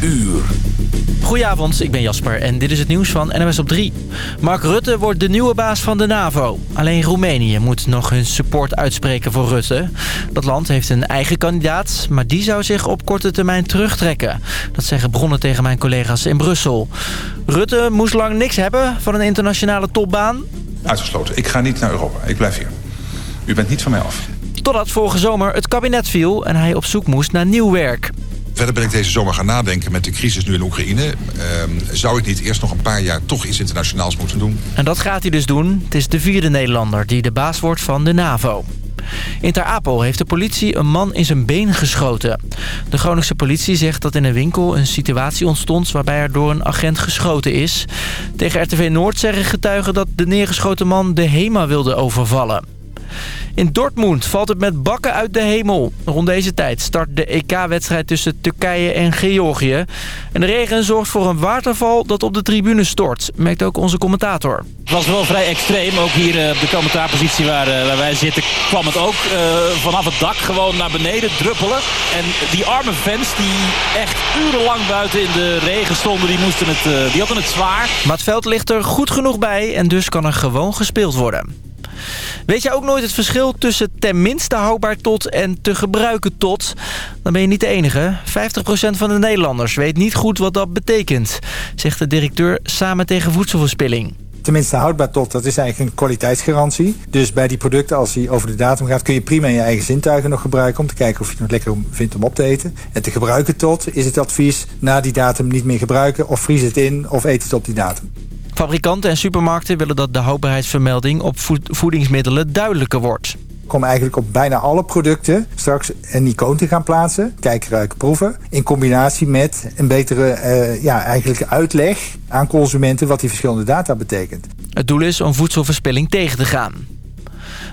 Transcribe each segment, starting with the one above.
uur. Goedenavond, ik ben Jasper en dit is het nieuws van NMS op 3. Mark Rutte wordt de nieuwe baas van de NAVO. Alleen Roemenië moet nog hun support uitspreken voor Rutte. Dat land heeft een eigen kandidaat, maar die zou zich op korte termijn terugtrekken. Dat zeggen bronnen tegen mijn collega's in Brussel. Rutte moest lang niks hebben van een internationale topbaan. Uitgesloten. Ik ga niet naar Europa. Ik blijf hier. U bent niet van mij af. Totdat vorige zomer het kabinet viel en hij op zoek moest naar nieuw werk. Verder ben ik deze zomer gaan nadenken met de crisis nu in Oekraïne. Ehm, zou ik niet eerst nog een paar jaar toch iets internationaals moeten doen? En dat gaat hij dus doen. Het is de vierde Nederlander die de baas wordt van de NAVO. In Ter Apel heeft de politie een man in zijn been geschoten. De Groningse politie zegt dat in een winkel een situatie ontstond... waarbij er door een agent geschoten is. Tegen RTV Noord zeggen getuigen dat de neergeschoten man de HEMA wilde overvallen. In Dortmund valt het met bakken uit de hemel. Rond deze tijd start de EK-wedstrijd tussen Turkije en Georgië. En de regen zorgt voor een waterval dat op de tribune stort, merkt ook onze commentator. Het was wel vrij extreem. Ook hier eh, op de commentaarpositie waar, eh, waar wij zitten kwam het ook eh, vanaf het dak gewoon naar beneden druppelen. En die arme fans die echt urenlang buiten in de regen stonden, die, moesten het, die hadden het zwaar. Maar het veld ligt er goed genoeg bij en dus kan er gewoon gespeeld worden. Weet je ook nooit het verschil tussen tenminste houdbaar tot en te gebruiken tot? Dan ben je niet de enige. 50% van de Nederlanders weet niet goed wat dat betekent, zegt de directeur samen tegen voedselverspilling. Tenminste houdbaar tot, dat is eigenlijk een kwaliteitsgarantie. Dus bij die producten, als die over de datum gaat... kun je prima je eigen zintuigen nog gebruiken... om te kijken of je het nog lekker vindt om op te eten. En te gebruiken tot is het advies... na die datum niet meer gebruiken... of vries het in of eet het op die datum. Fabrikanten en supermarkten willen dat de houdbaarheidsvermelding op voedingsmiddelen duidelijker wordt komen eigenlijk op bijna alle producten straks een icoon te gaan plaatsen. Kijken, ruiken, proeven. In combinatie met een betere uh, ja, eigenlijk uitleg aan consumenten wat die verschillende data betekent. Het doel is om voedselverspilling tegen te gaan.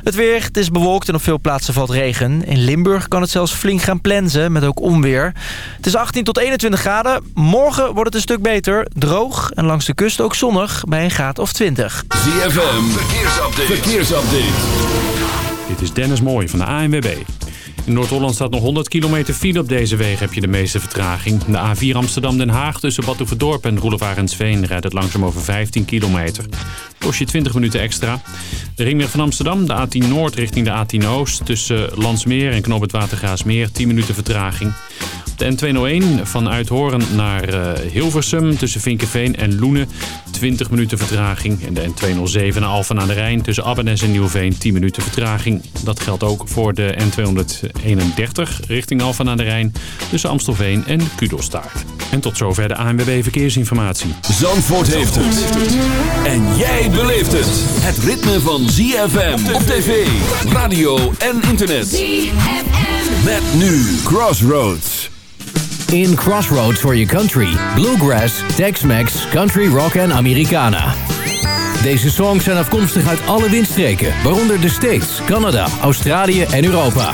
Het weer, het is bewolkt en op veel plaatsen valt regen. In Limburg kan het zelfs flink gaan plensen, met ook onweer. Het is 18 tot 21 graden. Morgen wordt het een stuk beter, droog en langs de kust ook zonnig bij een graad of 20. ZFM, verkeersupdate. verkeersupdate. Dit is Dennis Mooij van de ANWB. In Noord-Holland staat nog 100 kilometer file. Op deze wegen heb je de meeste vertraging. De A4 Amsterdam-Den Haag tussen Badhoevedorp en Roelevarensveen rijdt het langzaam over 15 kilometer. Kost je 20 minuten extra. De ringweg van Amsterdam, de A10 Noord richting de A10 Oost... tussen Landsmeer en Knoop het Watergraasmeer, 10 minuten vertraging. De N201 van Uithoren naar uh, Hilversum tussen Vinkenveen en Loenen 20 minuten vertraging. En de N207 naar Alphen aan de Rijn tussen Abbenes en Nieuwveen 10 minuten vertraging. Dat geldt ook voor de N231 richting Alphen aan de Rijn tussen Amstelveen en Kudelstaart. En tot zover de ANWB Verkeersinformatie. Zandvoort heeft het. En jij beleeft het. Het ritme van ZFM op tv, radio en internet. ZFM. Met nu Crossroads. In Crossroads for your country. Bluegrass, Tex-Mex, Country Rock en Americana. Deze songs zijn afkomstig uit alle windstreken, waaronder de States, Canada, Australië en Europa.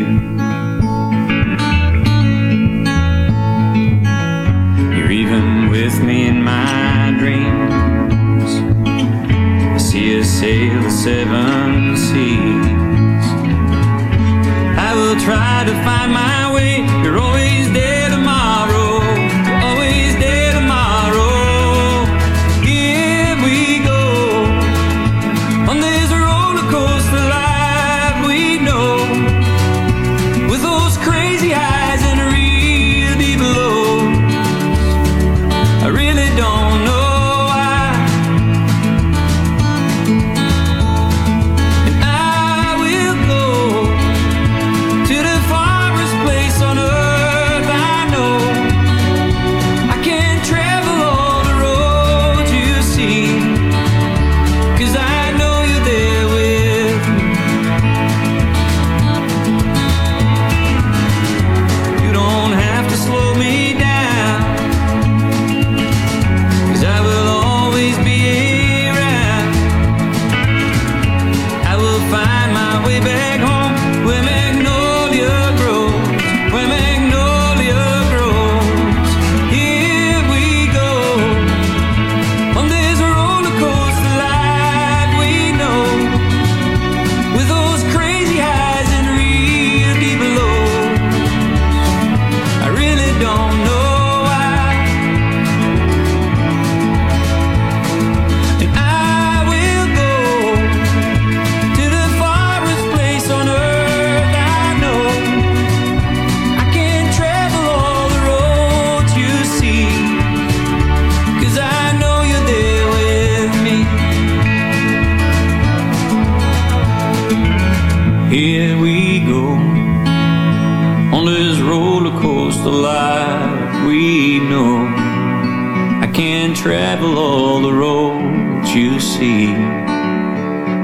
Seven seas. I will try to find my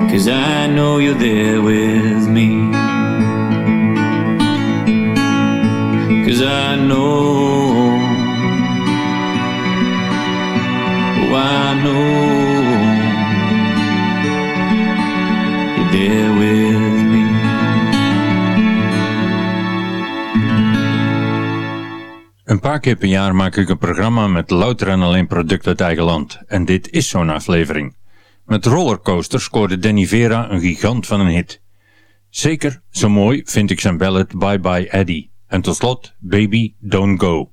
Cause I know you're there with me. Cause I know. Oh, I know. You're there with me. Een paar keer per jaar maak ik een programma met louter en alleen producten uit eigen land. En dit is zo'n aflevering. Met Rollercoaster scoorde Danny Vera een gigant van een hit. Zeker zo mooi vind ik zijn ballad Bye Bye Eddie. En tot slot Baby Don't Go.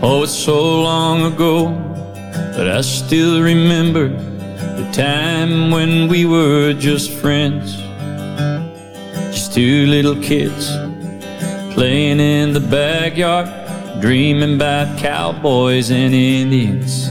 Oh, it's so long ago, but I still remember the time when we were just friends. Just two little kids playing in the backyard, dreaming about cowboys and Indians.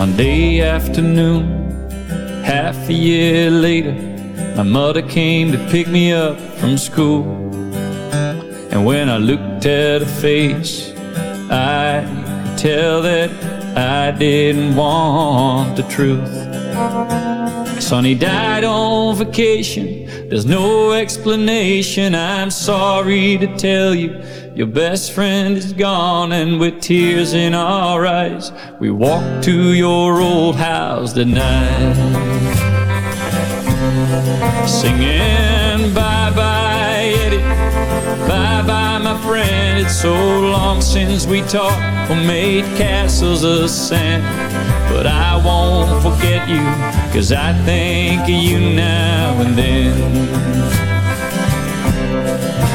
Monday afternoon, half a year later, my mother came to pick me up from school. And when I looked at her face, I could tell that I didn't want the truth. Sonny died on vacation. There's no explanation. I'm sorry to tell you, your best friend is gone, and with tears in our eyes, we walk to your old house tonight, singing bye bye Eddie, bye bye my friend. It's so long since we talked or made castles of sand. But I won't forget you, cause I think of you now and then.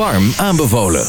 Warm aanbevolen.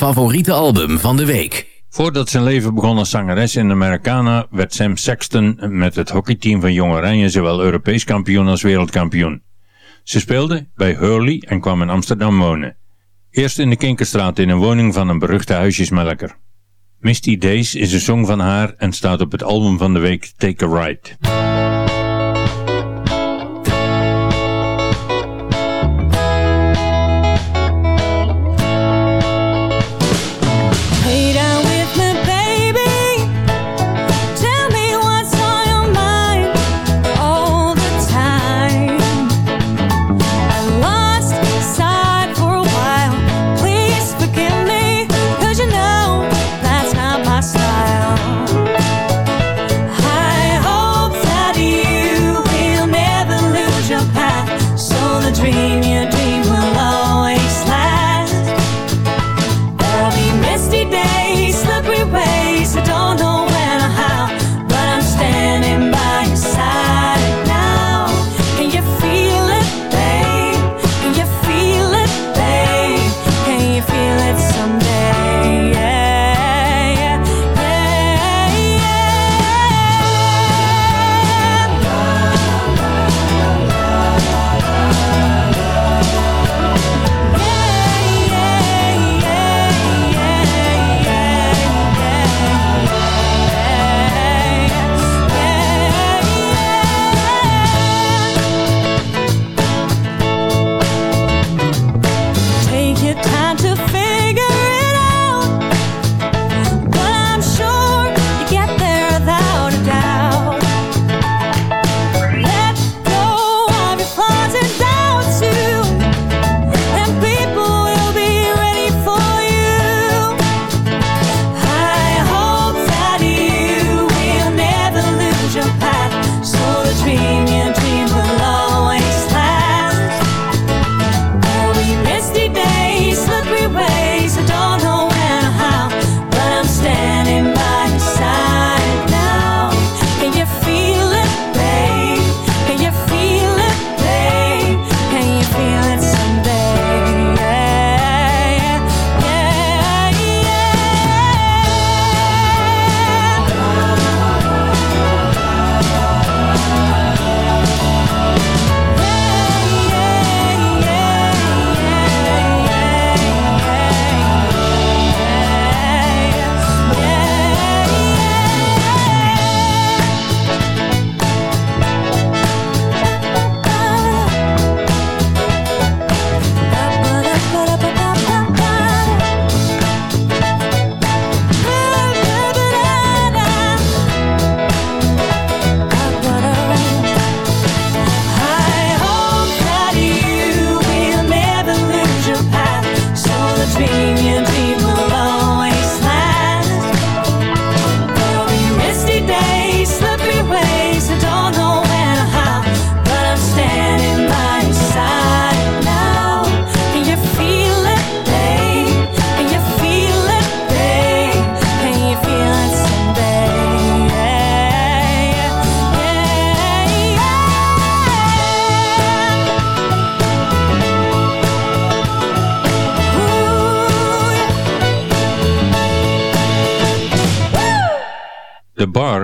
Favoriete album van de week. Voordat zijn leven begon als zangeres in Americana werd Sam Sexton met het hockeyteam van Jong Oranje zowel Europees kampioen als wereldkampioen. Ze speelde bij Hurley en kwam in Amsterdam wonen. Eerst in de Kinkerstraat in een woning van een beruchte huisjesmelker. Misty Days is een song van haar en staat op het album van de week Take a Ride.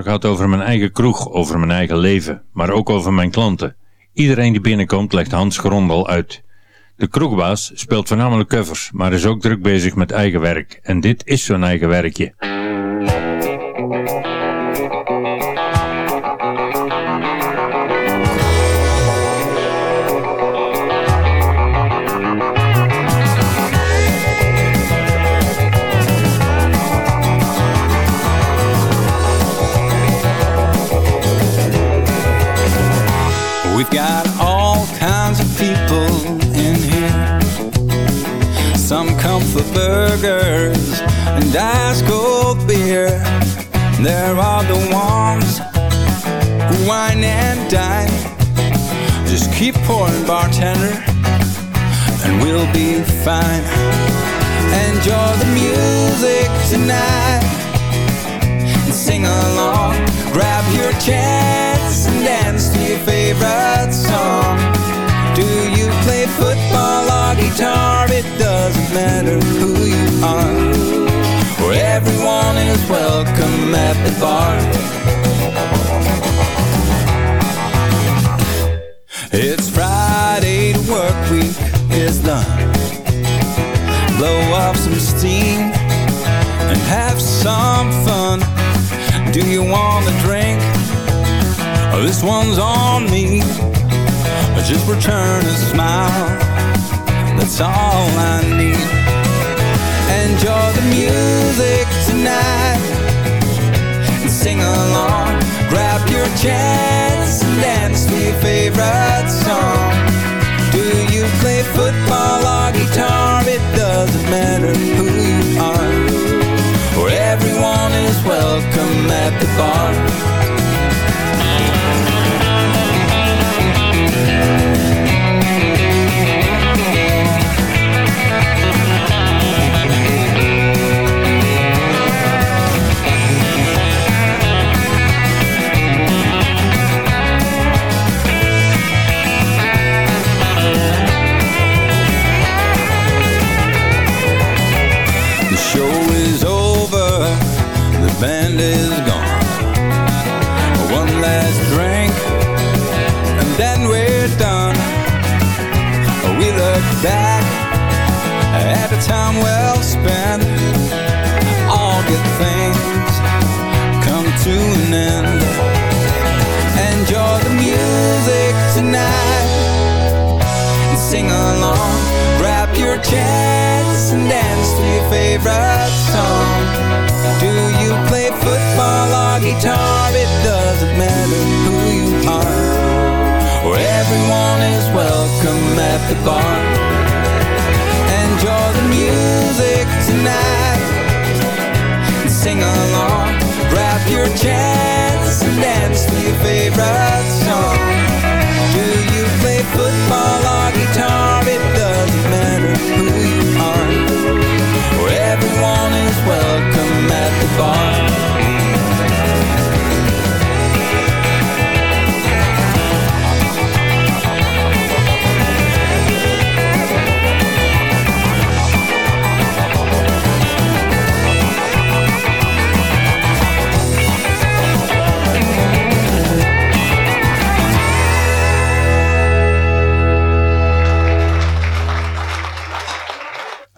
Gaat over mijn eigen kroeg, over mijn eigen leven, maar ook over mijn klanten. Iedereen die binnenkomt legt Hans Grondel uit. De kroegbaas speelt voornamelijk covers, maar is ook druk bezig met eigen werk. En dit is zo'n eigen werkje. There are the ones who wine and dine. Just keep pouring, bartender, and we'll be fine. Enjoy the music tonight and sing along. Grab your chance and dance to your favorite song Do you play football or guitar? It doesn't matter who you are For everyone is welcome at the bar. It's Friday, the work week is done. Blow off some steam and have some fun. Do you want a drink? Oh, this one's on me. Just return a smile. That's all I need. Enjoy the music tonight and sing along. Grab your chance and dance to your favorite song. A time well spent. All good things come to an end. Enjoy the music tonight and sing along. Grab your chance and dance to your favorite song. Do you play football or guitar? It doesn't matter who you are Or everyone is welcome at the bar tonight Sing along Grab your chance and dance to your favorite song. Do you play football or guitar? It doesn't matter who you are. Everyone is welcome at the bar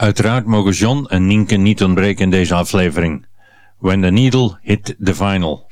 Uiteraard mogen John en Nienke niet ontbreken in deze aflevering. When the Needle Hit the Vinyl.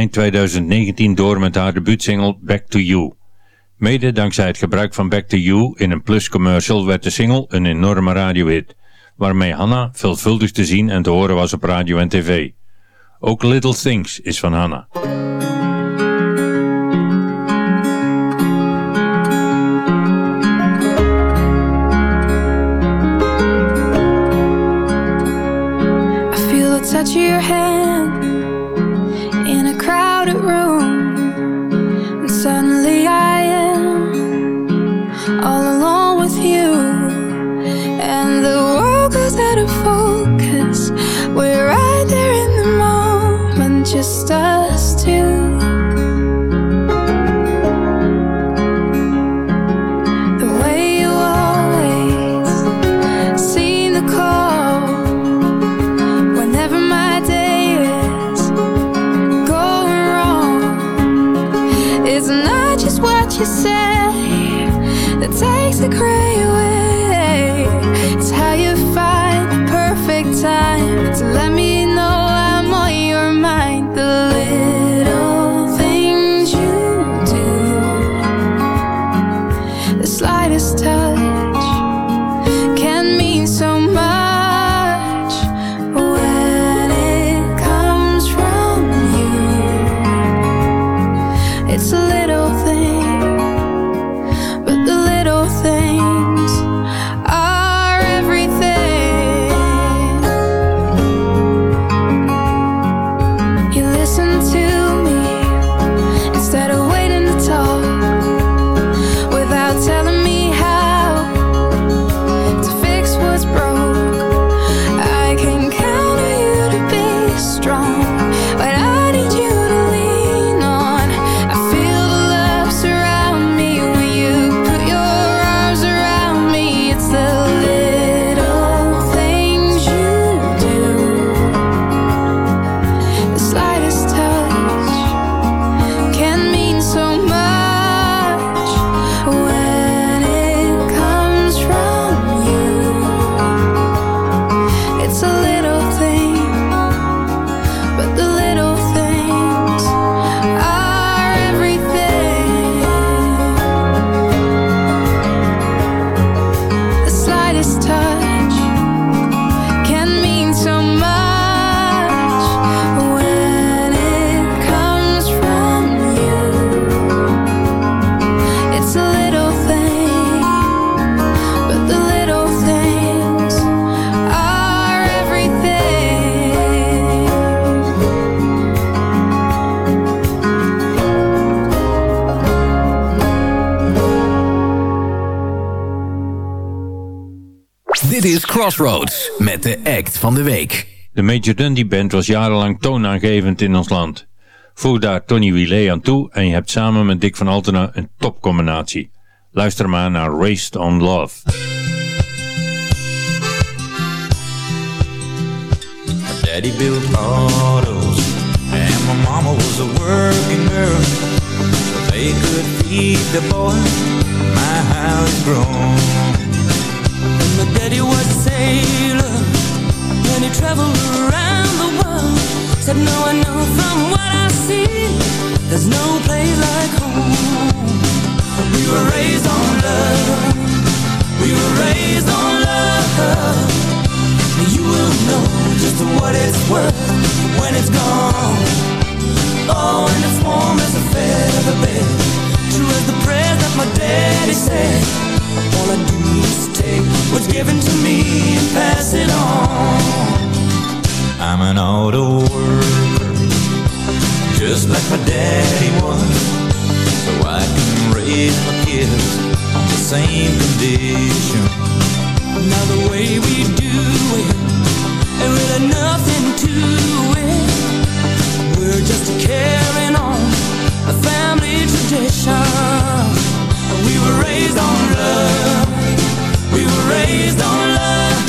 Eind 2019 door met haar debuutsingle Back to You. Mede dankzij het gebruik van Back to You in een Plus commercial werd de single een enorme radiohit, waarmee Hannah veelvuldig te zien en te horen was op radio en tv. Ook Little Things is van Hannah. Crossroads met de act van de week. De Major Dundee Band was jarenlang toonaangevend in ons land. Voeg daar Tony Willet aan toe en je hebt samen met Dick van Altena een topcombinatie. Luister maar naar Raced on Love. Daddy built autos, and my mama was a working girl. So they could feed the boy, my house grown. And my daddy was sailor, and he traveled around the world. Said, no, I know from what I see, there's no place like home. We were raised on love. We were raised on love. You will know just what it's worth when it's gone. Oh, and it's warm as a feather bed. True as the prayer that my daddy said was given to me and pass it on. I'm an auto worker, just like my daddy was, so I can raise my kids on the same condition. Now the way we do it, ain't really nothing to it. We're just carrying on a family tradition. We were raised on love Raised on love.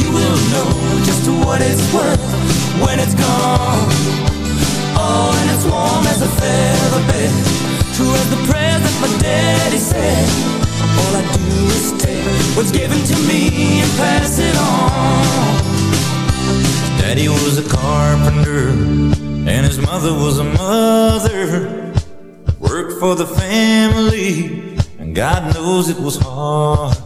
You will know just what it's worth when it's gone. Oh, and it's warm as a feather bed. True as the prayer that my daddy said. All I do is take what's given to me and pass it on. Daddy was a carpenter, and his mother was a mother. Worked for the family, God knows it was hard.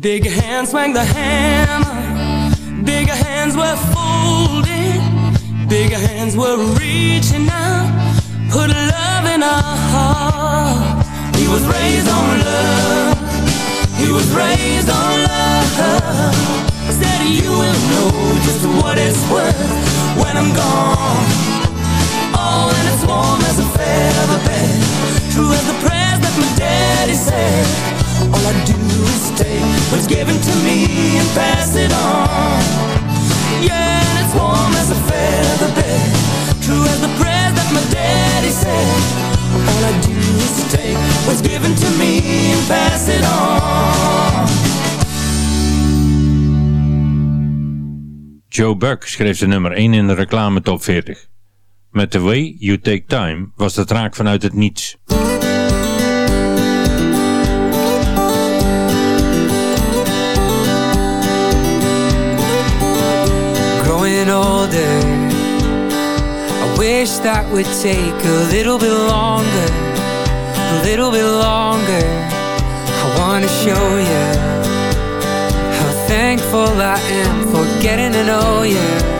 Big hands swang the hammer. Big hands were folded. Big hands were reaching out. Put love in our heart. He was raised on love. He was raised on love. Said you will know just what it's worth when I'm gone. Oh, and it's warm as a feather bed. True as the prayers that my daddy said. All I do is take what's given to me and pass it on. Yeah, and it's warm as a feather bed. True as the prayers that my daddy said. All I do is take what's given to me and pass it on. Joe Buck schreef de nummer 1 in de reclame top 40. Met The Way You Take Time was het raak vanuit het niets. growing older. I wish that would take a little bit longer, a little bit longer. I wanna show you how thankful I am for getting to know you.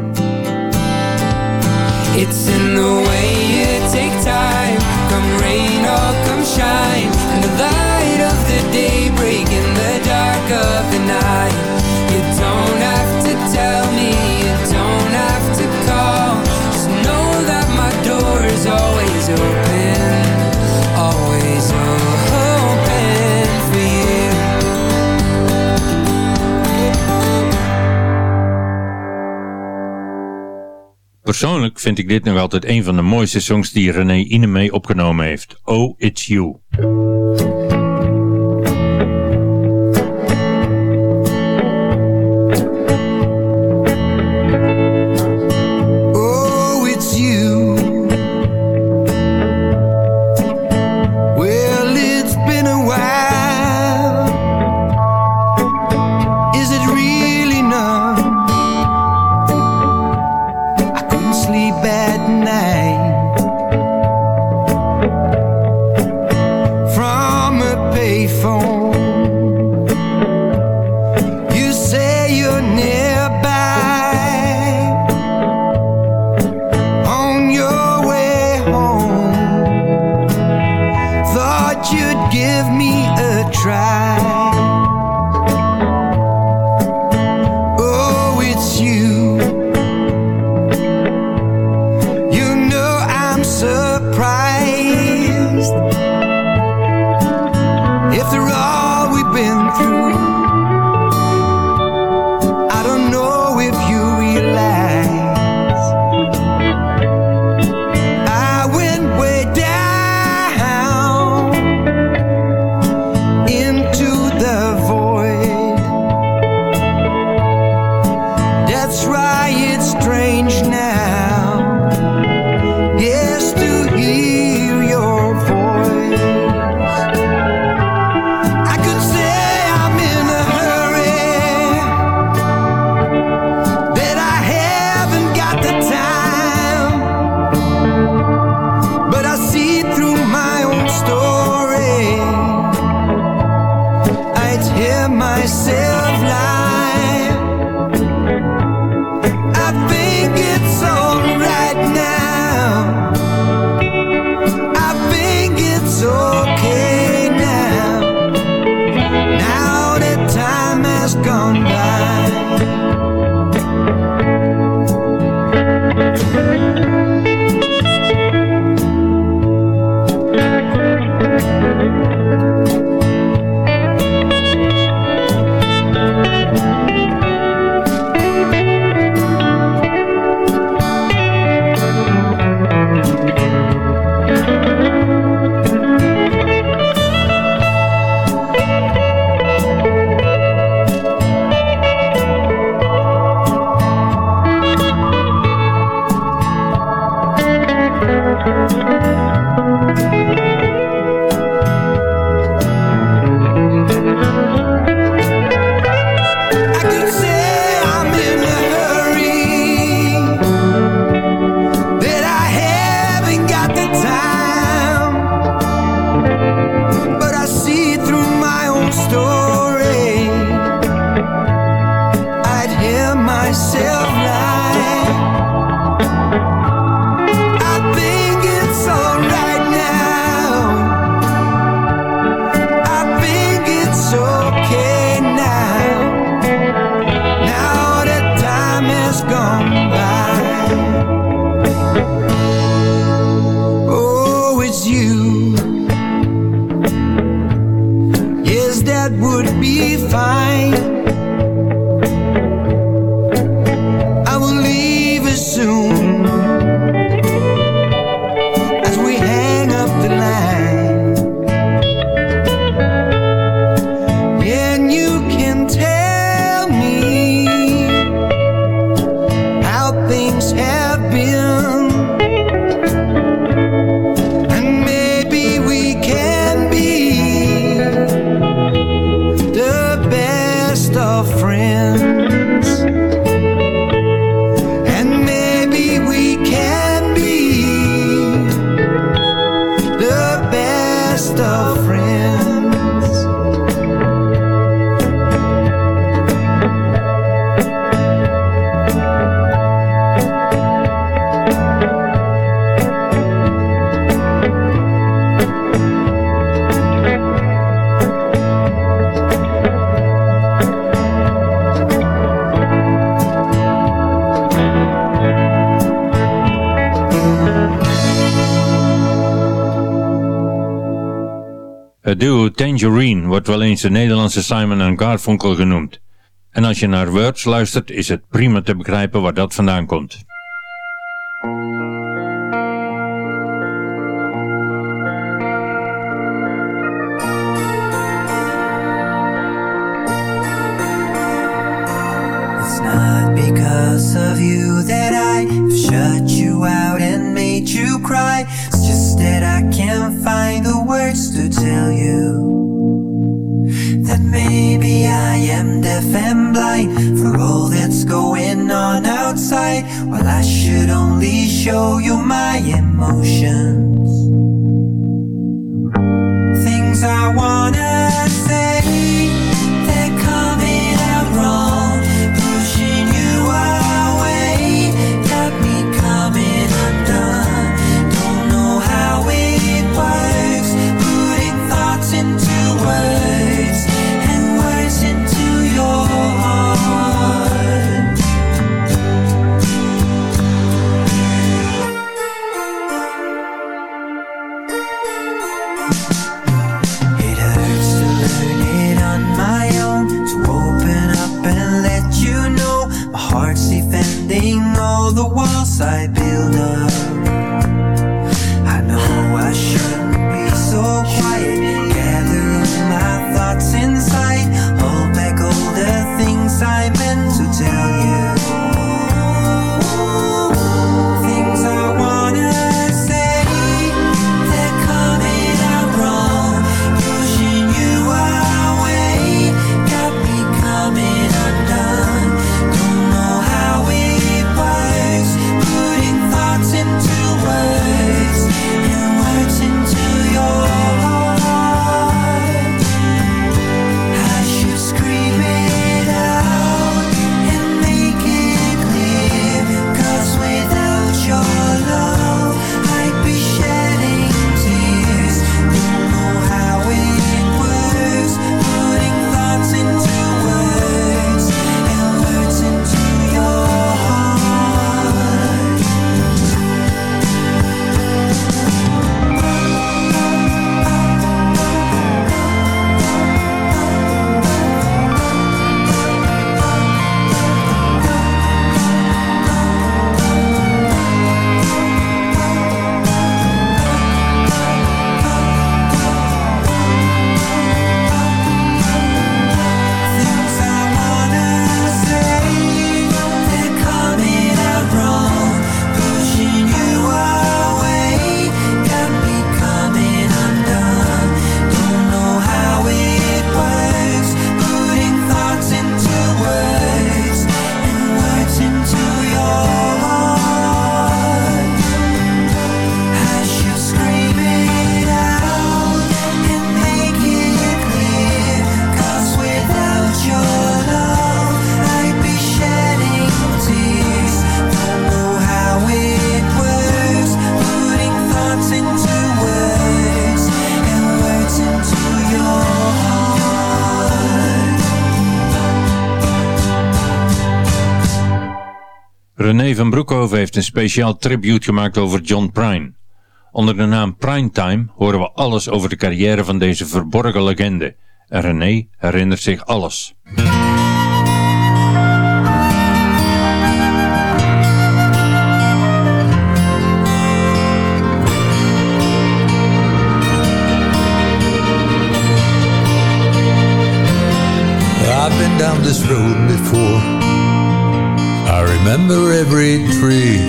it's in the way Persoonlijk vind ik dit nog altijd een van de mooiste songs die René Inemee opgenomen heeft. Oh, It's You. Het duo Tangerine wordt wel eens de Nederlandse Simon en Garfunkel genoemd. En als je naar Words luistert is het prima te begrijpen waar dat vandaan komt. show you my emotion. René van Broekhoven heeft een speciaal tribute gemaakt over John Prine. Onder de naam Primetime horen we alles over de carrière van deze verborgen legende. En René herinnert zich alles. Down this before. Remember every tree,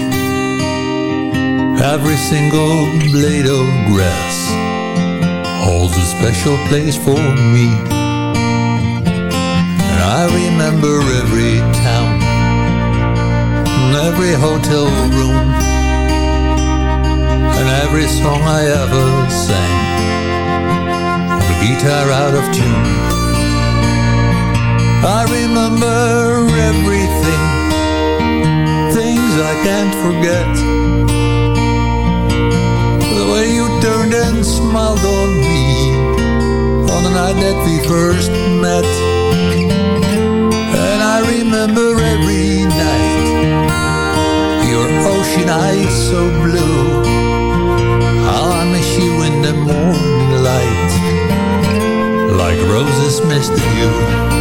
every single blade of grass holds a special place for me. And I remember every town, every hotel room, and every song I ever sang. The guitar out of tune. I remember everything, I can't forget. The way you turned and smiled on me on the night that we first met. And I remember every night, your ocean eyes so blue. How I miss you in the morning light, like roses missed you. I've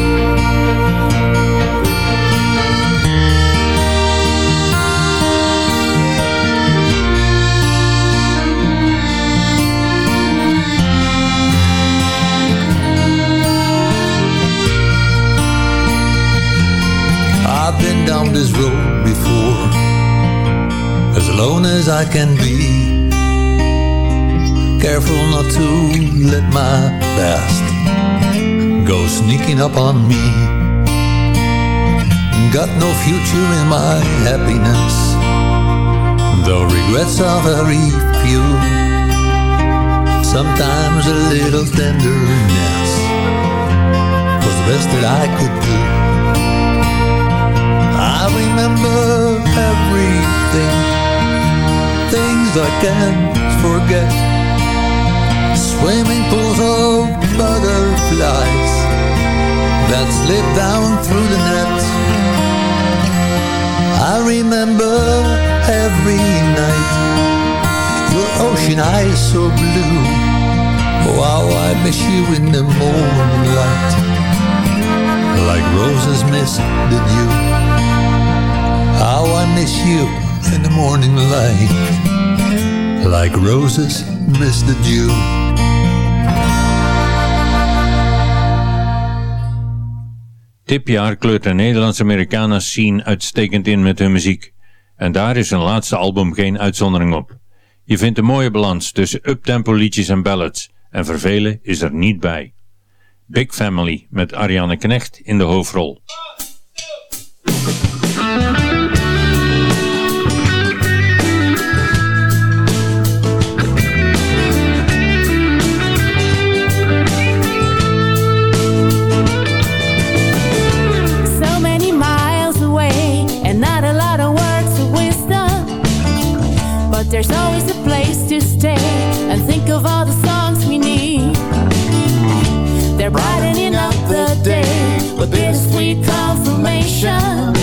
down this road before, as alone as I can be. Careful not to let my past go sneaking up on me. Got no future in my happiness, though regrets are very few. Sometimes a little tenderness was the best that I could do. I remember everything, things I can't forget. Swimming pools of butterflies that slip down through the net. I remember every night, your ocean eyes so blue. How I miss you in the morning light, like roses miss the dew. How I miss you in the morning light, like roses miss the dew. Tipjaar kleurt de Nederlands-Americana scene uitstekend in met hun muziek. En daar is hun laatste album geen uitzondering op. Je vindt een mooie balans tussen uptempo liedjes en ballads. En vervelen is er niet bij. Big Family met Ariane Knecht in de hoofdrol. There's always a place to stay and think of all the songs we need. They're brightening up the day with bittersweet confirmation.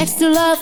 Next to love,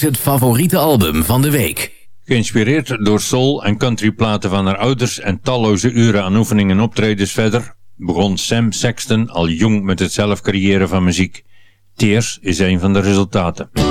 is het favoriete album van de week. Geïnspireerd door soul- en countryplaten van haar ouders en talloze uren aan oefeningen en optredens verder, begon Sam Sexton al jong met het zelf creëren van muziek. Tears is een van de resultaten.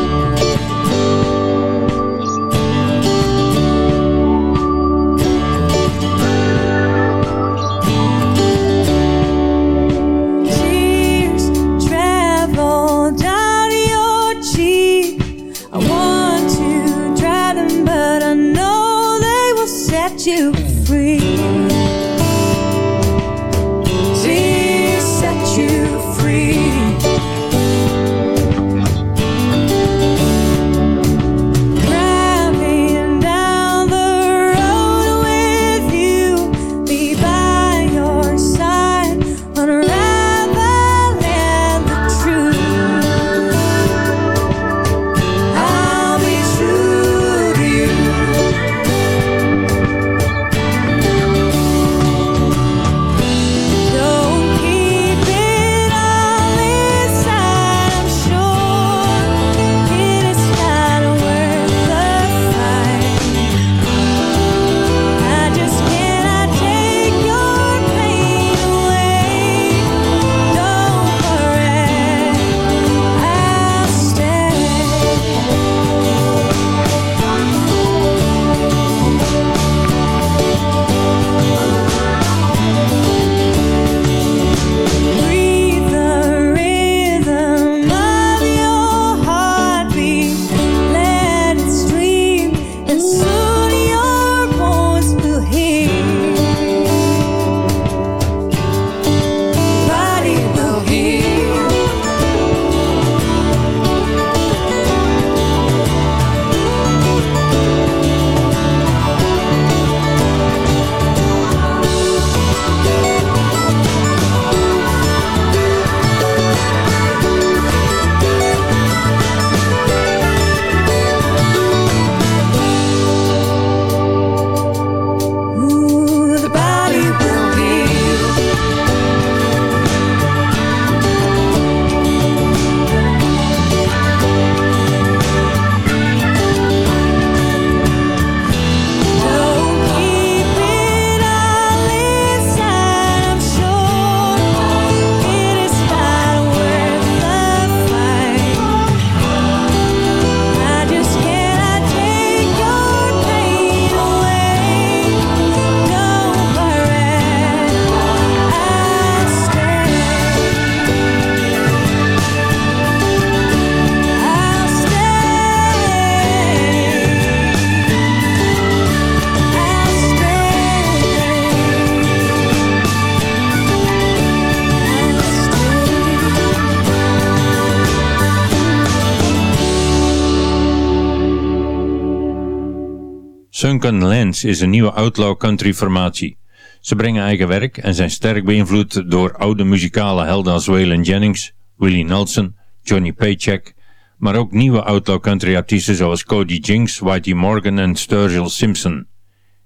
Sunken Lens is een nieuwe outlaw country formatie. Ze brengen eigen werk en zijn sterk beïnvloed door oude muzikale helden als Waylon Jennings, Willie Nelson, Johnny Paycheck, maar ook nieuwe outlaw country artiesten zoals Cody Jinks, Whitey Morgan en Sturgill Simpson.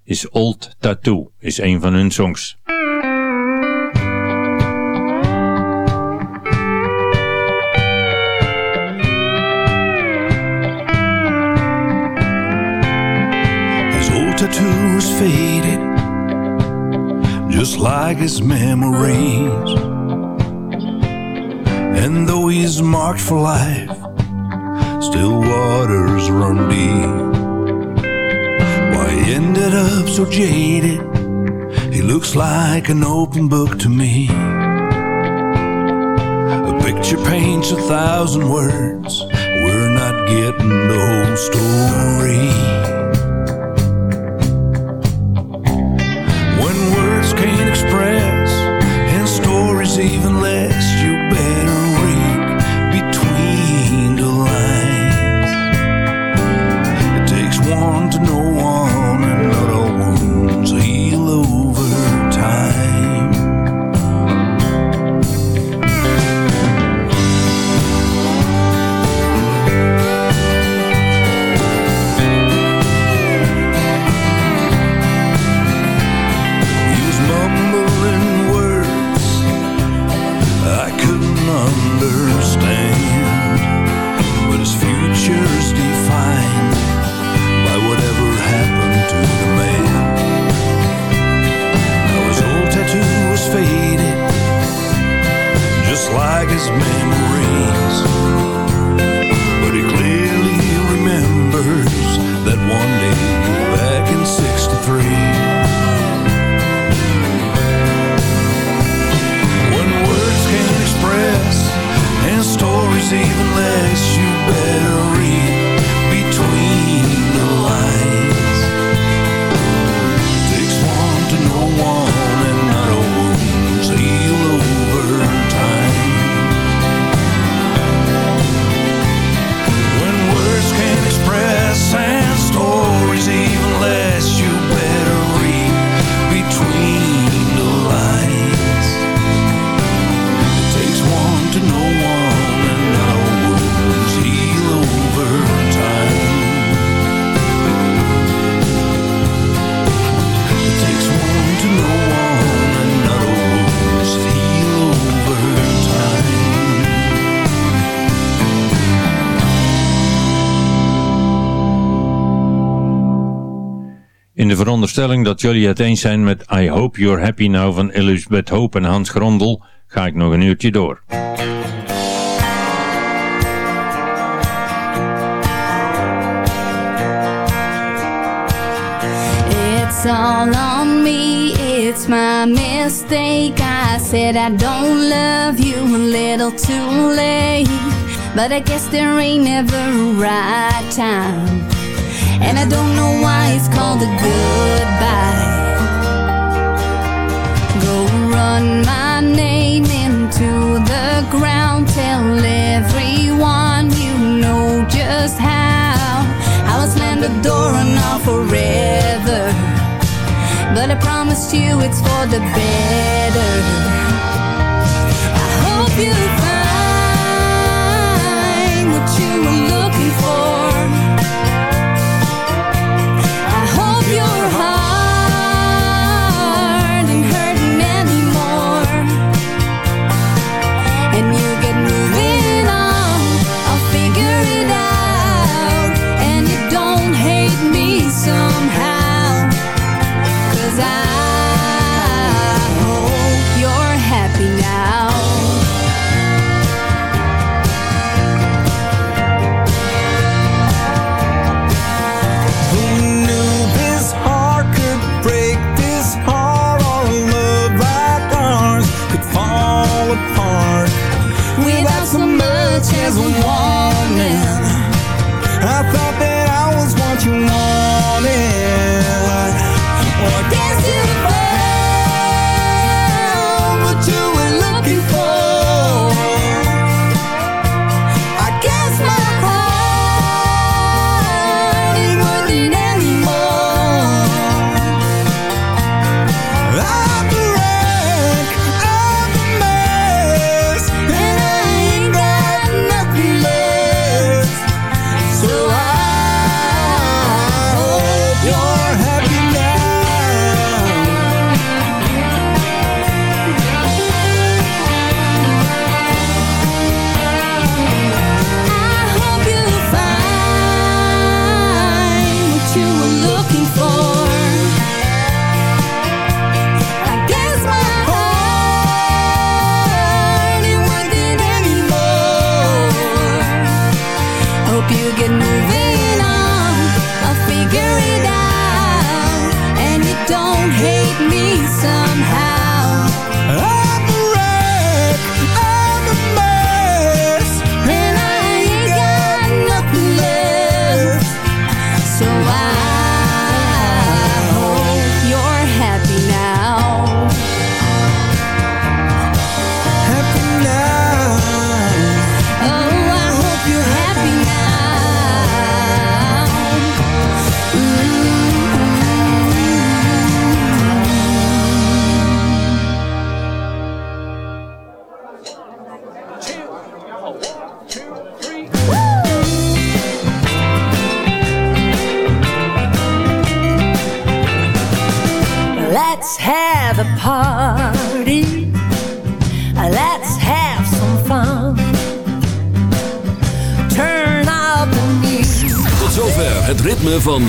Is Old Tattoo is een van hun songs. His old tattoo is faded, just like his memories. And though he's marked for life, still waters run deep. Why he ended up so jaded, he looks like an open book to me. A picture paints a thousand words, we're not getting the whole story. Veronderstelling dat jullie het eens zijn met I Hope You're Happy Now van Elisabeth Hope en Hans Grondel, ga ik nog een uurtje door. It's all on me, it's my mistake. I said I don't love you a little too late. But I guess there ain't never a right time. And I don't know why it's called a goodbye. Go run my name into the ground. Tell everyone you know just how. I will slam the door and all forever. But I promised you it's for the better. I hope you